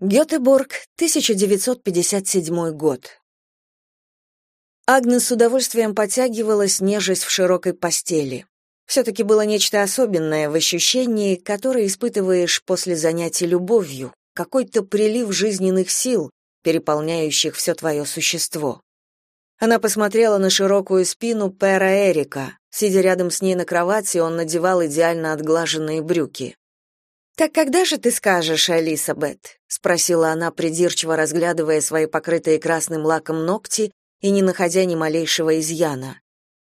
Гетеборг, 1957 год. Агнес с удовольствием потягивалась, нежесть в широкой постели. Все-таки было нечто особенное в ощущении, которое испытываешь после занятий любовью, какой-то прилив жизненных сил, переполняющих все твое существо. Она посмотрела на широкую спину Пэра Эрика. Сидя рядом с ней на кровати, он надевал идеально отглаженные брюки. «Так когда же ты скажешь, Алисабет?» — спросила она, придирчиво разглядывая свои покрытые красным лаком ногти и не находя ни малейшего изъяна.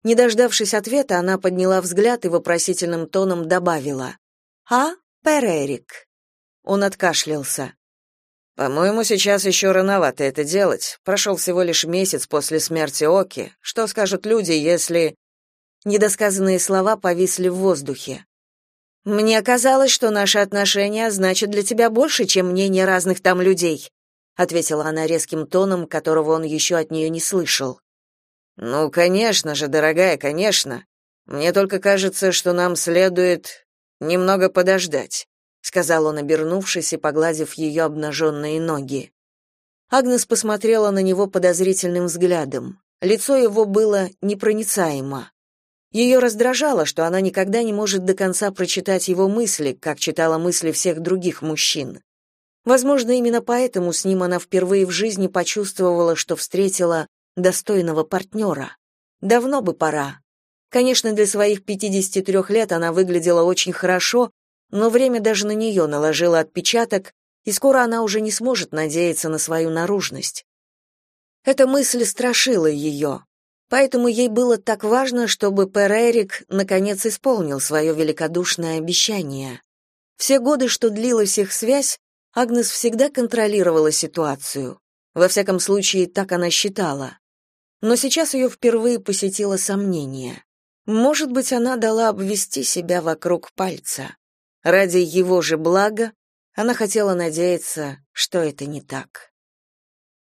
Не дождавшись ответа, она подняла взгляд и вопросительным тоном добавила. «А, Перерик?» Он откашлялся. «По-моему, сейчас еще рановато это делать. Прошел всего лишь месяц после смерти Оки. Что скажут люди, если...» Недосказанные слова повисли в воздухе. Мне казалось, что наши отношения значат для тебя больше, чем мнение разных там людей, ответила она резким тоном, которого он еще от нее не слышал. Ну, конечно же, дорогая, конечно. Мне только кажется, что нам следует немного подождать, сказал он, обернувшись и погладив ее обнаженные ноги. Агнес посмотрела на него подозрительным взглядом. Лицо его было непроницаемо. Ее раздражало, что она никогда не может до конца прочитать его мысли, как читала мысли всех других мужчин. Возможно, именно поэтому с ним она впервые в жизни почувствовала, что встретила достойного партнера. Давно бы пора. Конечно, для своих 53 лет она выглядела очень хорошо, но время даже на нее наложило отпечаток, и скоро она уже не сможет надеяться на свою наружность. Эта мысль страшила ее. Поэтому ей было так важно, чтобы Перерик наконец исполнил свое великодушное обещание. Все годы, что длилась их связь, Агнес всегда контролировала ситуацию. Во всяком случае, так она считала. Но сейчас ее впервые посетило сомнение. Может быть, она дала обвести себя вокруг пальца. Ради его же блага она хотела надеяться, что это не так.